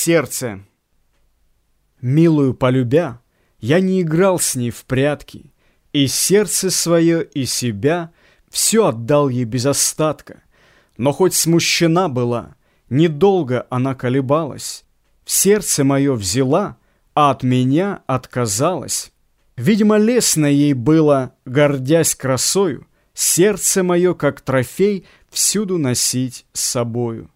Сердце. Милую полюбя, я не играл с ней в прятки, И сердце свое, и себя Все отдал ей без остатка. Но хоть смущена была, Недолго она колебалась, В сердце мое взяла, А от меня отказалась. Видимо, лестно ей было, Гордясь красою, Сердце мое, как трофей, Всюду носить с собою.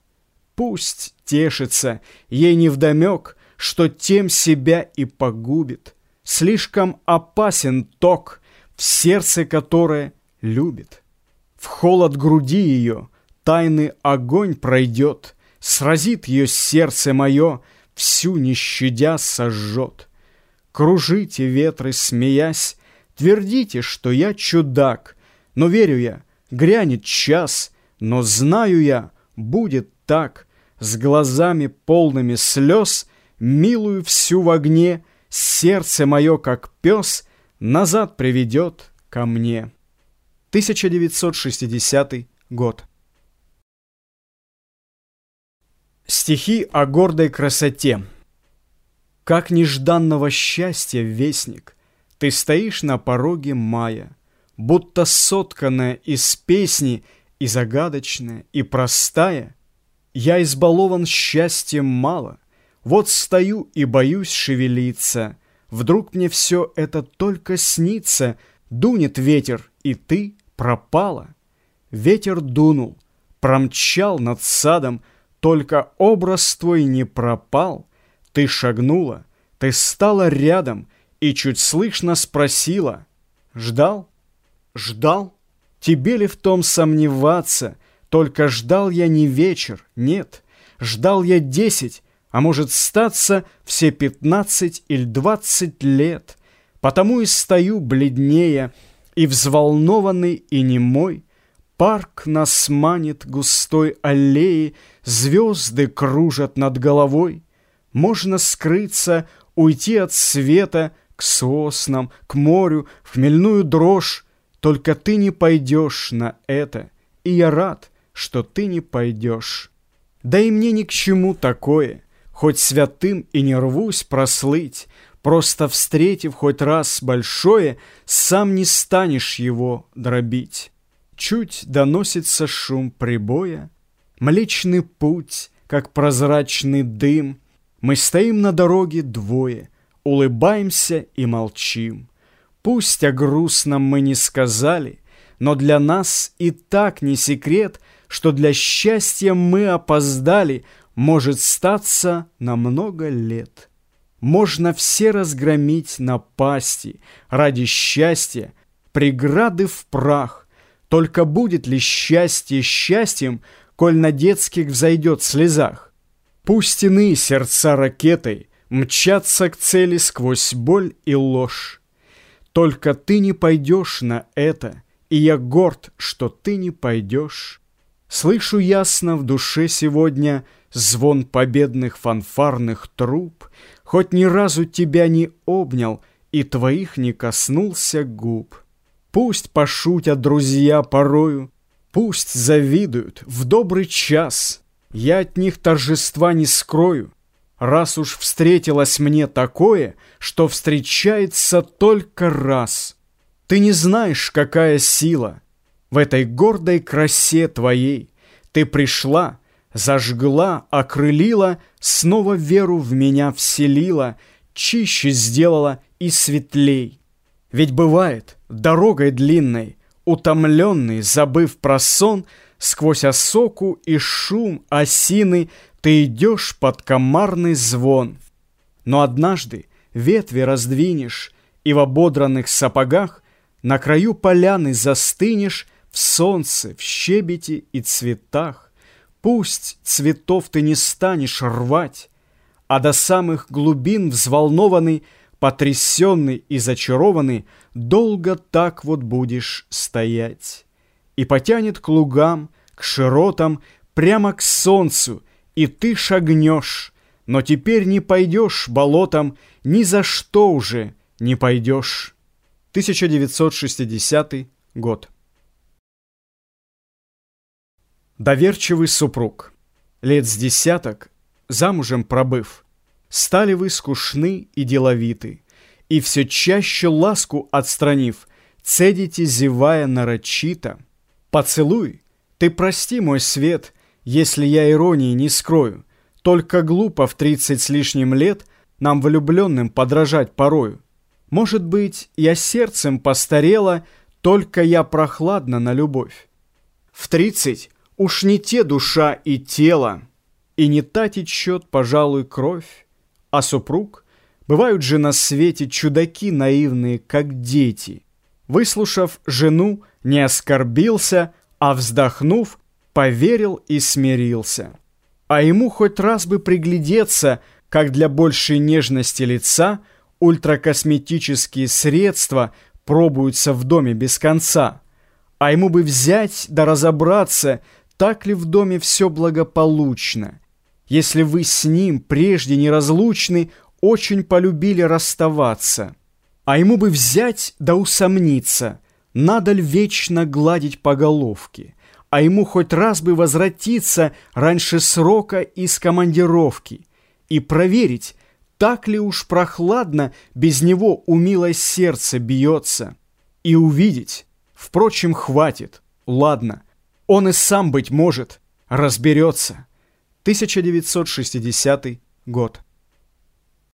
Пусть тешится, ей невдомек, Что тем себя и погубит. Слишком опасен ток, В сердце которое любит. В холод груди ее Тайный огонь пройдет, Сразит ее сердце мое, Всю не щадя сожжет. Кружите ветры, смеясь, Твердите, что я чудак, Но верю я, грянет час, Но знаю я, будет так, С глазами полными слез, Милую всю в огне, Сердце мое, как пес, Назад приведет ко мне. 1960 год. Стихи о гордой красоте. Как нежданного счастья вестник, Ты стоишь на пороге мая, Будто сотканная из песни И загадочная, и простая. Я избалован счастьем мало, Вот стою и боюсь шевелиться. Вдруг мне все это только снится, Дунет ветер, и ты пропала. Ветер дунул, промчал над садом, Только образ твой не пропал. Ты шагнула, ты стала рядом И чуть слышно спросила. Ждал? Ждал? Тебе ли в том сомневаться? Только ждал я не вечер, нет. Ждал я десять, а может статься все пятнадцать или двадцать лет. Потому и стою бледнее, и взволнованный, и немой. Парк нас манит густой аллеей, звезды кружат над головой. Можно скрыться, уйти от света к соснам, к морю, в хмельную дрожь. Только ты не пойдешь на это, и я рад, что ты не пойдешь. Да и мне ни к чему такое, хоть святым и не рвусь прослыть, Просто встретив хоть раз большое, сам не станешь его дробить. Чуть доносится шум прибоя, Млечный путь, как прозрачный дым. Мы стоим на дороге двое, Улыбаемся и молчим. Пусть о грустном мы не сказали, Но для нас и так не секрет, Что для счастья мы опоздали, Может статься на много лет. Можно все разгромить напасти Ради счастья, преграды в прах. Только будет ли счастье счастьем, Коль на детских взойдет слезах? Пусть иные сердца ракетой Мчатся к цели сквозь боль и ложь. Только ты не пойдешь на это, И я горд, что ты не пойдешь. Слышу ясно в душе сегодня Звон победных фанфарных труб, Хоть ни разу тебя не обнял И твоих не коснулся губ. Пусть пошутят друзья порою, Пусть завидуют в добрый час, Я от них торжества не скрою, Раз уж встретилось мне такое, Что встречается только раз. Ты не знаешь, какая сила В этой гордой красе твоей. Ты пришла, Зажгла, окрылила, Снова веру в меня вселила, Чище сделала и светлей. Ведь бывает, дорогой длинной, Утомленный, забыв про сон, Сквозь осоку и шум осины Ты идешь под комарный звон. Но однажды ветви раздвинешь, И в ободранных сапогах На краю поляны застынешь В солнце, в щебете и цветах. Пусть цветов ты не станешь рвать, А до самых глубин взволнованный, Потрясенный и зачарованный, Долго так вот будешь стоять. И потянет к лугам, к широтам, Прямо к солнцу, и ты шагнешь, Но теперь не пойдешь болотом, Ни за что уже не пойдешь. 1960 год. Доверчивый супруг. Лет с десяток замужем пробыв, Стали вы скучны и деловиты, И все чаще ласку отстранив, Цедите, зевая нарочито. Поцелуй, ты прости мой свет, Если я иронии не скрою, Только глупо в тридцать с лишним лет Нам влюбленным подражать порою. Может быть, я сердцем постарела, Только я прохладна на любовь. В тридцать уж не те душа и тело, И не та течет, пожалуй, кровь, А супруг, бывают же на свете Чудаки наивные, как дети. Выслушав жену, не оскорбился, А вздохнув, поверил и смирился. А ему хоть раз бы приглядеться, Как для большей нежности лица Ультракосметические средства Пробуются в доме без конца — а ему бы взять да разобраться, так ли в доме все благополучно. Если вы с ним, прежде неразлучны, очень полюбили расставаться. А ему бы взять да усомниться, надо ли вечно гладить по головке, а ему хоть раз бы возвратиться раньше срока из командировки и проверить, так ли уж прохладно без него умилое сердце бьется, и увидеть, Впрочем, хватит. Ладно. Он и сам, быть может, разберется. 1960 год.